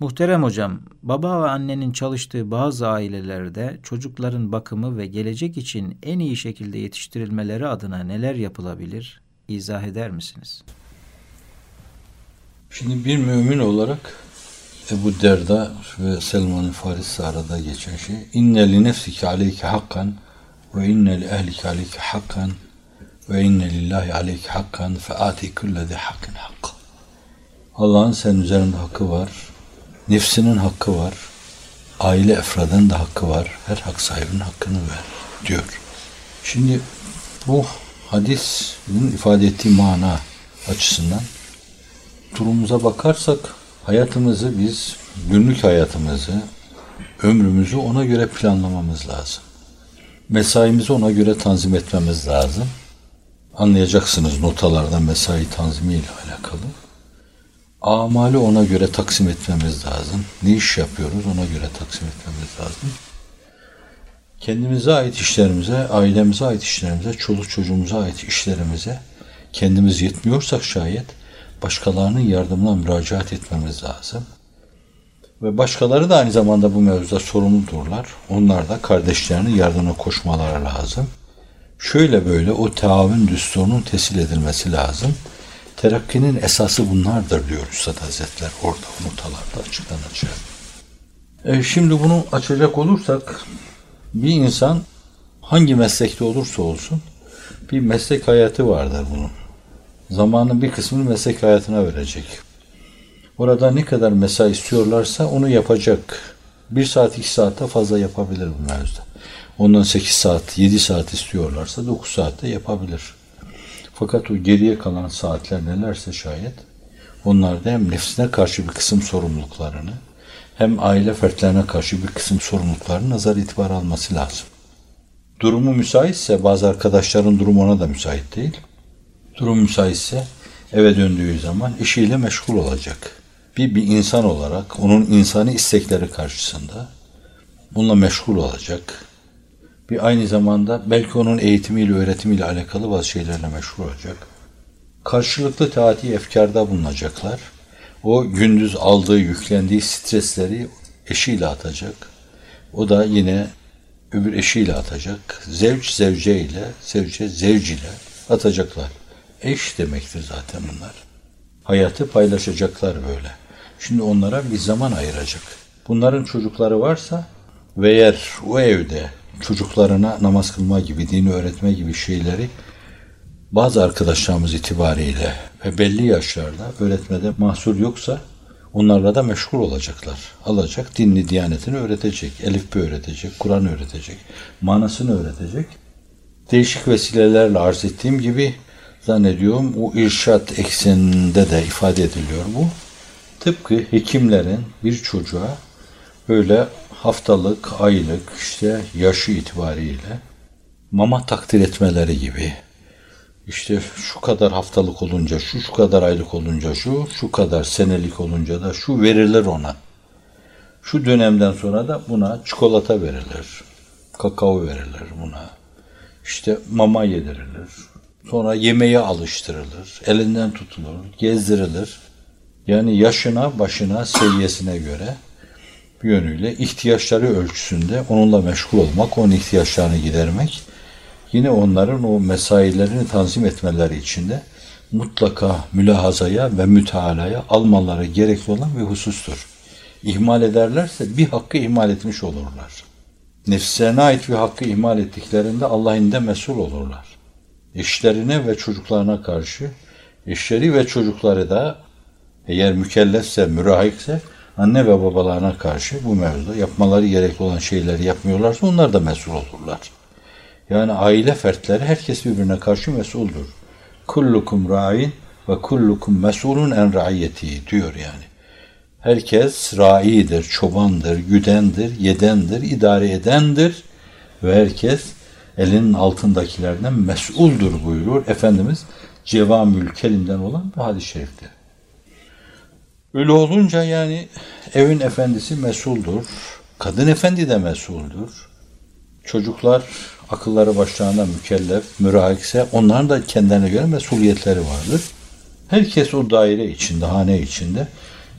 Muhterem hocam, baba ve annenin çalıştığı bazı ailelerde çocukların bakımı ve gelecek için en iyi şekilde yetiştirilmeleri adına neler yapılabilir? İzah eder misiniz? Şimdi bir mümin olarak Ebu Derda ve Selman-ı Farisi arada geçen şey inne li nefsike aleyke hakkan ve inne li ehlike aleyke hakkan ve inne lillahi aleyke hakkan fe ati kullezi hakkin hakka Allah'ın senin üzerinde hakkı var. Nefsinin hakkı var. Aile efradının da hakkı var. Her hak sahibinin hakkını ver diyor. Şimdi bu hadisin ifade ettiği mana açısından durumumuza bakarsak hayatımızı biz günlük hayatımızı ömrümüzü ona göre planlamamız lazım. Mesaimizi ona göre tanzim etmemiz lazım. Anlayacaksınız notalardan mesai tanzimiyle. Amali ona göre taksim etmemiz lazım. Ne iş yapıyoruz ona göre taksim etmemiz lazım. Kendimize ait işlerimize, ailemize ait işlerimize, çoluk çocuğumuza ait işlerimize kendimiz yetmiyorsak şayet başkalarının yardımına müracaat etmemiz lazım. Ve başkaları da aynı zamanda bu mevzuda sorumludurlar. Onlar da kardeşlerinin yardımına koşmaları lazım. Şöyle böyle o taavün düsturunun tesil edilmesi lazım. Terakkinin esası bunlardır diyor Üstad Hazretler orada notalarda açıktan açığa. E şimdi bunu açacak olursak bir insan hangi meslekte olursa olsun bir meslek hayatı vardır bunun. Zamanın bir kısmını meslek hayatına verecek. Orada ne kadar mesai istiyorlarsa onu yapacak. Bir saat, iki saatte fazla yapabilir bu mevzuda. Ondan sekiz saat, yedi saat istiyorlarsa dokuz saatte yapabilir. Fakat o geriye kalan saatler nelerse şayet onlar da hem nefsine karşı bir kısım sorumluluklarını hem aile fertlerine karşı bir kısım sorumluluklarını nazar itibar alması lazım. Durumu müsaitse bazı arkadaşların durumu ona da müsait değil. Durum müsaitse eve döndüğü zaman işiyle meşgul olacak. Bir, bir insan olarak onun insani istekleri karşısında bununla meşgul olacak. Bir aynı zamanda belki onun eğitimiyle, öğretimiyle alakalı bazı şeylerle meşgul olacak. Karşılıklı taati efkarda bulunacaklar. O gündüz aldığı, yüklendiği stresleri eşiyle atacak. O da yine öbür eşiyle atacak. Zevç zevce ile, zevce zevc ile atacaklar. Eş demektir zaten bunlar. Hayatı paylaşacaklar böyle. Şimdi onlara bir zaman ayıracak. Bunların çocukları varsa ve eğer o evde çocuklarına namaz kılma gibi, dini öğretme gibi şeyleri bazı arkadaşlarımız itibariyle ve belli yaşlarda öğretmede mahsur yoksa onlarla da meşgul olacaklar. Alacak, dinli diyanetini öğretecek, elifbe öğretecek, Kur'an öğretecek, manasını öğretecek. Değişik vesilelerle arz ettiğim gibi zannediyorum o irşat ekseninde de ifade ediliyor bu. Tıpkı hekimlerin bir çocuğa böyle haftalık, aylık, işte yaşı itibariyle mama takdir etmeleri gibi. İşte şu kadar haftalık olunca şu, şu kadar aylık olunca şu, şu kadar senelik olunca da şu verilir ona. Şu dönemden sonra da buna çikolata verilir, kakao verilir buna. İşte mama yedirilir. Sonra yemeğe alıştırılır, elinden tutulur, gezdirilir. Yani yaşına, başına, seviyesine göre yönüyle ihtiyaçları ölçüsünde onunla meşgul olmak, onun ihtiyaçlarını gidermek, yine onların o mesailerini tanzim etmeleri için de mutlaka mülahazaya ve mütealaya almaları gerekli olan bir husustur. İhmal ederlerse bir hakkı ihmal etmiş olurlar. Nefslerine ait bir hakkı ihmal ettiklerinde Allah'ın da mesul olurlar. Eşlerine ve çocuklarına karşı, eşleri ve çocukları da eğer mükellefse, mürahikse anne ve babalarına karşı bu mevzuda yapmaları gerekli olan şeyleri yapmıyorlarsa onlar da mesul olurlar. Yani aile fertleri herkes birbirine karşı mesuldur. Kullukum ra'in ve kullukum mesulun en raiyeti diyor yani. Herkes raidir, çobandır, güdendir, yedendir, idare edendir ve herkes elinin altındakilerden mesuldur buyurur Efendimiz Cevamül Kelim'den olan bu hadis-i şerifte. Öyle olunca yani evin efendisi mesuldur. Kadın efendi de mesuldur. Çocuklar akılları başlarında mükellef, mürahikse onların da kendilerine göre mesuliyetleri vardır. Herkes o daire içinde, hane içinde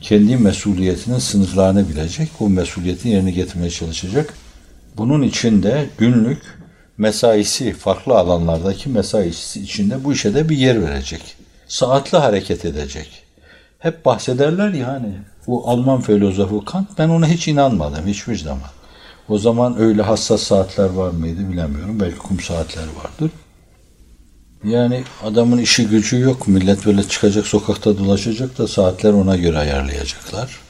kendi mesuliyetinin sınırlarını bilecek, o mesuliyetin yerine getirmeye çalışacak. Bunun içinde günlük mesaisi, farklı alanlardaki mesaisi içinde bu işe de bir yer verecek. Saatli hareket edecek. Hep bahsederler ya hani bu Alman filozofu Kant ben ona hiç inanmadım hiçbir zaman. O zaman öyle hassas saatler var mıydı bilemiyorum. Belki kum saatler vardır. Yani adamın işi gücü yok. Millet böyle çıkacak sokakta dolaşacak da saatler ona göre ayarlayacaklar.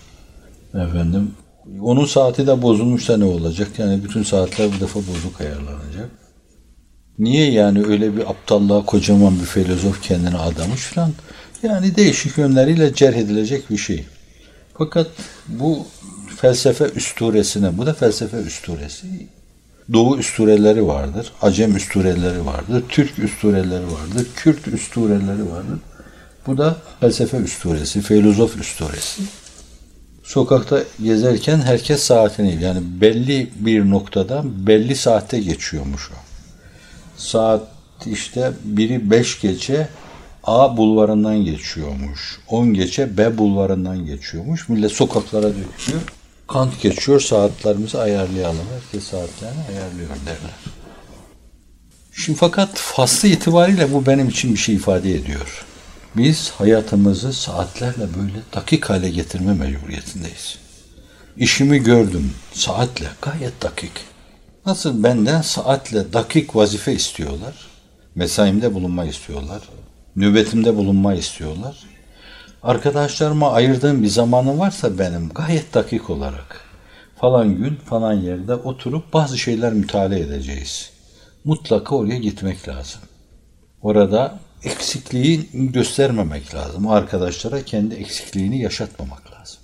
Efendim onun saati de bozulmuşsa ne olacak? Yani bütün saatler bir defa bozuk ayarlanacak. Niye yani öyle bir aptallığa kocaman bir filozof kendini adamış falan? Yani değişik yönleriyle cerh edilecek bir şey. Fakat bu felsefe üsturesine, bu da felsefe üsturesi. Doğu üstureleri vardır, Acem üstureleri vardır, Türk üstureleri vardır, Kürt üstureleri vardır. Bu da felsefe üsturesi, filozof üsturesi. Sokakta gezerken herkes saatini yani belli bir noktada belli saatte geçiyormuş o. Saat işte biri beş gece A bulvarından geçiyormuş. 10 gece B bulvarından geçiyormuş. Millet sokaklara dökülüyor. Kant geçiyor saatlerimizi ayarlayalım. Herkes saatlerini ayarlıyor derler. Şimdi fakat faslı itibariyle bu benim için bir şey ifade ediyor. Biz hayatımızı saatlerle böyle dakik hale getirme mecburiyetindeyiz. İşimi gördüm saatle gayet dakik. Nasıl benden saatle dakik vazife istiyorlar. Mesaimde bulunma istiyorlar. Nöbetimde bulunma istiyorlar. Arkadaşlarıma ayırdığım bir zamanı varsa benim gayet dakik olarak falan gün falan yerde oturup bazı şeyler mütalaa edeceğiz. Mutlaka oraya gitmek lazım. Orada eksikliği göstermemek lazım. O arkadaşlara kendi eksikliğini yaşatmamak lazım.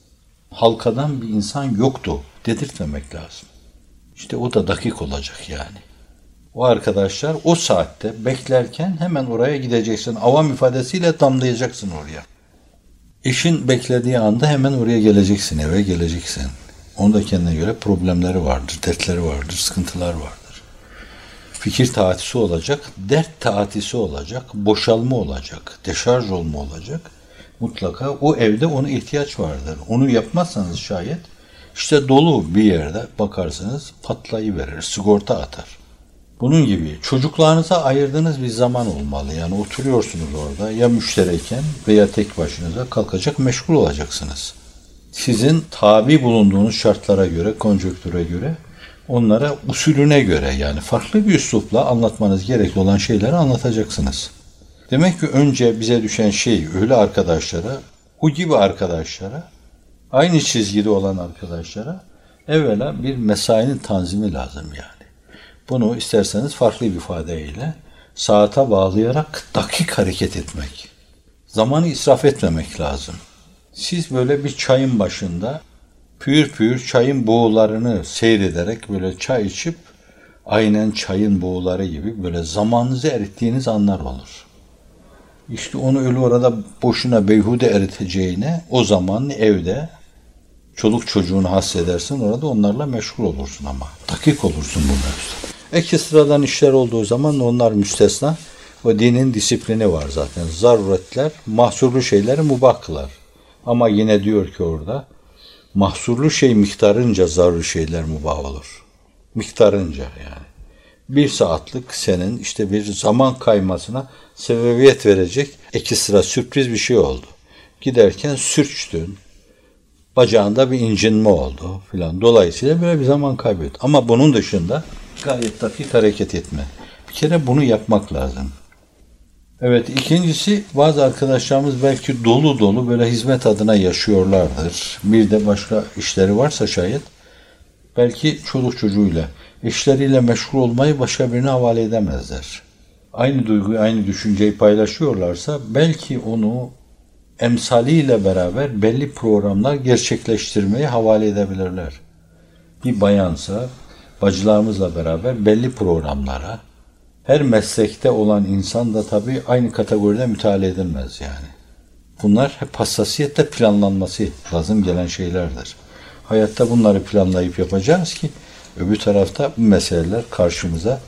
Halkadan bir insan yoktu dedirtmemek lazım. İşte o da dakik olacak yani. O arkadaşlar o saatte beklerken hemen oraya gideceksin. Avam ifadesiyle damlayacaksın oraya. Eşin beklediği anda hemen oraya geleceksin, eve geleceksin. Onda kendine göre problemleri vardır, dertleri vardır, sıkıntılar vardır. Fikir taatisi olacak, dert taatisi olacak, boşalma olacak, deşarj olma olacak. Mutlaka o evde ona ihtiyaç vardır. Onu yapmazsanız şayet işte dolu bir yerde bakarsınız patlayıverir, sigorta atar. Bunun gibi çocuklarınıza ayırdığınız bir zaman olmalı. Yani oturuyorsunuz orada ya müştereyken veya tek başınıza kalkacak meşgul olacaksınız. Sizin tabi bulunduğunuz şartlara göre, konjöktüre göre onlara usulüne göre yani farklı bir üslupla anlatmanız gerekli olan şeyleri anlatacaksınız. Demek ki önce bize düşen şey öyle arkadaşlara, o gibi arkadaşlara, aynı çizgide olan arkadaşlara evvela bir mesainin tanzimi lazım yani. Bunu isterseniz farklı bir ifadeyle saate bağlayarak dakik hareket etmek. Zamanı israf etmemek lazım. Siz böyle bir çayın başında pür pür çayın boğularını seyrederek böyle çay içip aynen çayın boğuları gibi böyle zamanınızı erittiğiniz anlar olur. İşte onu öyle orada boşuna beyhude eriteceğine o zaman evde çoluk çocuğunu hissedersin orada onlarla meşgul olursun ama dakik olursun bu mevzuda. Eki sıradan işler olduğu zaman onlar müstesna. O dinin disiplini var zaten. Zaruretler, mahsurlu şeyleri mubah kılar. Ama yine diyor ki orada, mahsurlu şey miktarınca zaruri şeyler mubah olur. Miktarınca yani. Bir saatlik senin işte bir zaman kaymasına sebebiyet verecek iki sıra sürpriz bir şey oldu. Giderken sürçtün, bacağında bir incinme oldu filan. Dolayısıyla böyle bir zaman kaybettin. Ama bunun dışında gayet dakik hareket etme. Bir kere bunu yapmak lazım. Evet ikincisi bazı arkadaşlarımız belki dolu dolu böyle hizmet adına yaşıyorlardır. Bir de başka işleri varsa şayet belki çoluk çocuğuyla işleriyle meşgul olmayı başka birine havale edemezler. Aynı duyguyu, aynı düşünceyi paylaşıyorlarsa belki onu emsaliyle beraber belli programlar gerçekleştirmeyi havale edebilirler. Bir bayansa bacılarımızla beraber belli programlara her meslekte olan insan da tabii aynı kategoride müteala edilmez yani. Bunlar hep hassasiyetle planlanması lazım gelen şeylerdir. Hayatta bunları planlayıp yapacağız ki öbür tarafta bu meseleler karşımıza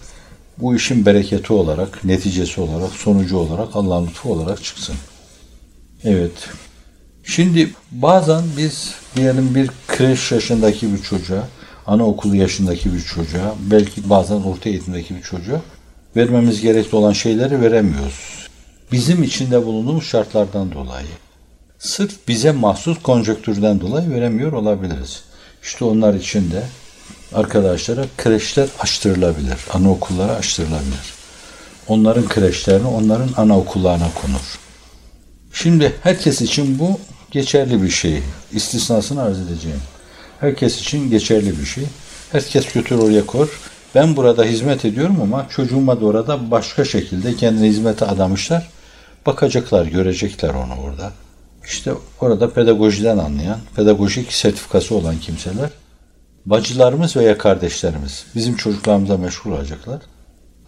bu işin bereketi olarak, neticesi olarak, sonucu olarak, Allah'ın lütfu olarak çıksın. Evet. Şimdi bazen biz diyelim bir kreş yaşındaki bir çocuğa, anaokulu yaşındaki bir çocuğa, belki bazen orta eğitimdeki bir çocuğa vermemiz gerekli olan şeyleri veremiyoruz. Bizim içinde bulunduğumuz şartlardan dolayı. Sırf bize mahsus konjöktürden dolayı veremiyor olabiliriz. İşte onlar için de arkadaşlara kreşler açtırılabilir, anaokulları açtırılabilir. Onların kreşlerini onların anaokullarına konur. Şimdi herkes için bu geçerli bir şey. İstisnasını arz edeceğim. Herkes için geçerli bir şey. Herkes götür oraya kor. Ben burada hizmet ediyorum ama çocuğuma da orada başka şekilde kendine hizmete adamışlar. Bakacaklar, görecekler onu orada. İşte orada pedagojiden anlayan, pedagojik sertifikası olan kimseler, bacılarımız veya kardeşlerimiz bizim çocuklarımıza meşgul olacaklar.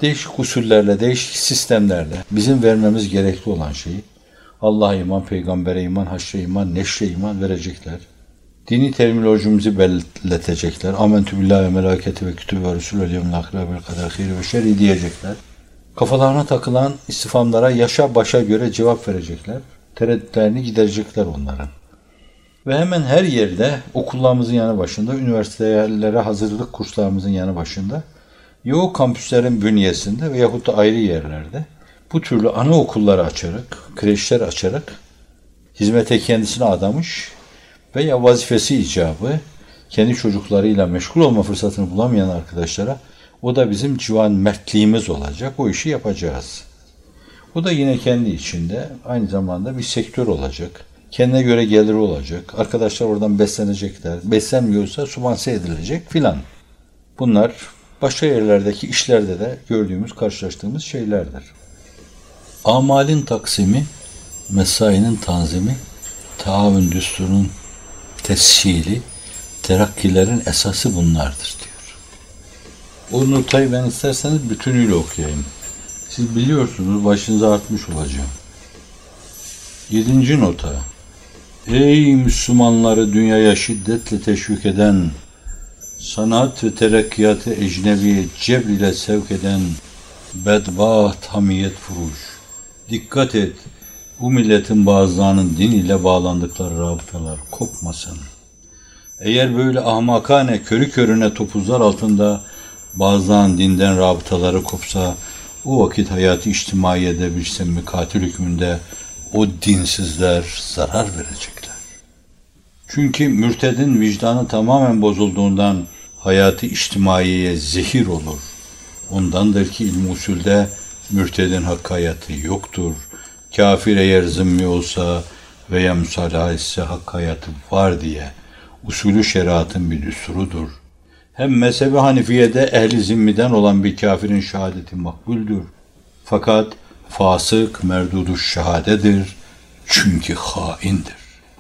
Değişik usullerle, değişik sistemlerle bizim vermemiz gerekli olan şeyi Allah'a iman, peygambere iman, haşre iman, neşre iman verecekler. Dini terminolojimizi belletecekler. Amentü billahi ve melaketi ve kütübü ve resulü ve yevmil ve kadar hayri ve şer'i diyecekler. Kafalarına takılan istifamlara yaşa başa göre cevap verecekler. Tereddütlerini giderecekler onların. Ve hemen her yerde okullarımızın yanı başında, üniversitelere hazırlık kurslarımızın yanı başında, yoğun kampüslerin bünyesinde veyahut da ayrı yerlerde bu türlü anaokulları açarak, kreşler açarak hizmete kendisine adamış veya vazifesi icabı kendi çocuklarıyla meşgul olma fırsatını bulamayan arkadaşlara o da bizim civan mertliğimiz olacak. O işi yapacağız. O da yine kendi içinde aynı zamanda bir sektör olacak. Kendine göre geliri olacak. Arkadaşlar oradan beslenecekler. Beslenmiyorsa subanse edilecek filan. Bunlar başka yerlerdeki işlerde de gördüğümüz, karşılaştığımız şeylerdir. Amalin taksimi, mesainin tanzimi, taavün düsturunun tescili, terakkilerin esası bunlardır diyor. O notayı ben isterseniz bütünüyle okuyayım. Siz biliyorsunuz başınıza artmış olacağım. Yedinci nota. Ey Müslümanları dünyaya şiddetle teşvik eden, sanat ve terekkiyatı ecnebiye cebr sevk eden bedbaht hamiyet furuş. Dikkat et, bu milletin bazılarının din ile bağlandıkları rabıtalar kopmasın. Eğer böyle ahmakane körü körüne topuzlar altında bazılarının dinden rabıtaları kopsa, o vakit hayatı içtimai edebilsin mi hükmünde o dinsizler zarar verecekler. Çünkü mürtedin vicdanı tamamen bozulduğundan hayatı içtimaiye zehir olur. Ondandır ki ilm usulde mürtedin hakkayatı yoktur. Kafir eğer zımmi olsa veya müsalaha etse hakkayatı var diye usulü şeriatın bir düsturudur. Hem mezhebi Hanifiye'de ehli zimmiden olan bir kafirin şehadeti makbuldür. Fakat fasık merdudu şehadedir çünkü haindir.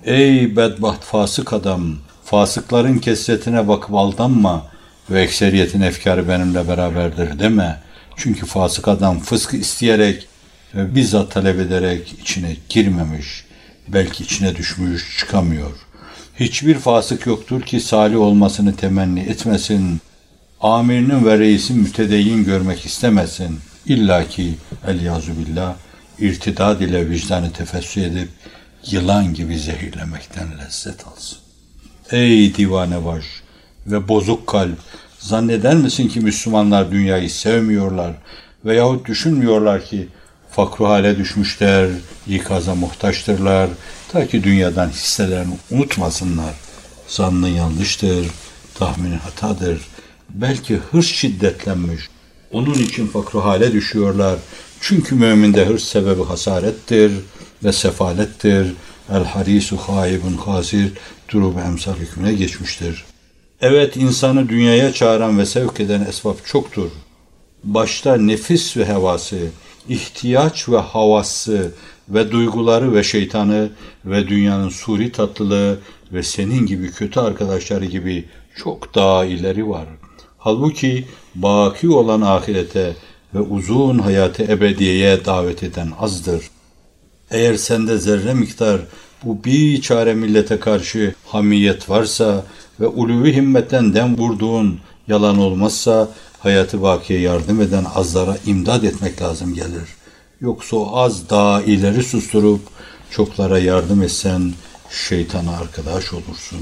Ey bedbaht fasık adam, fasıkların kesretine bakıp aldanma ve ekseriyetin efkarı benimle beraberdir deme. Çünkü fasık adam fıskı isteyerek ve bizzat talep ederek içine girmemiş, belki içine düşmüş, çıkamıyor. Hiçbir fasık yoktur ki salih olmasını temenni etmesin. Amirinin ve reisin mütedeyyin görmek istemesin. İlla ki elyazu billah irtidad ile vicdanı tefessü edip yılan gibi zehirlemekten lezzet alsın. Ey divane baş ve bozuk kalp Zanneder misin ki Müslümanlar dünyayı sevmiyorlar veyahut düşünmüyorlar ki fakru hale düşmüşler, ikaza muhtaçtırlar, ta ki dünyadan hisselerini unutmasınlar. Zannın yanlıştır, tahminin hatadır. Belki hırs şiddetlenmiş. Onun için fakru hale düşüyorlar. Çünkü müminde hırs sebebi hasarettir ve sefalettir. El harisu haibun hasir durubu emsal hükmüne geçmiştir. Evet insanı dünyaya çağıran ve sevk eden esbab çoktur. Başta nefis ve hevası, ihtiyaç ve havası ve duyguları ve şeytanı ve dünyanın suri tatlılığı ve senin gibi kötü arkadaşları gibi çok daha ileri var. Halbuki baki olan ahirete ve uzun hayatı ebediyeye davet eden azdır. Eğer sende zerre miktar bu bir çare millete karşı hamiyet varsa ve ulûvi himmetten dem vurduğun yalan olmazsa hayatı bakiye yardım eden azlara imdad etmek lazım gelir. Yoksa o az daha ileri susturup çoklara yardım etsen şeytana arkadaş olursun,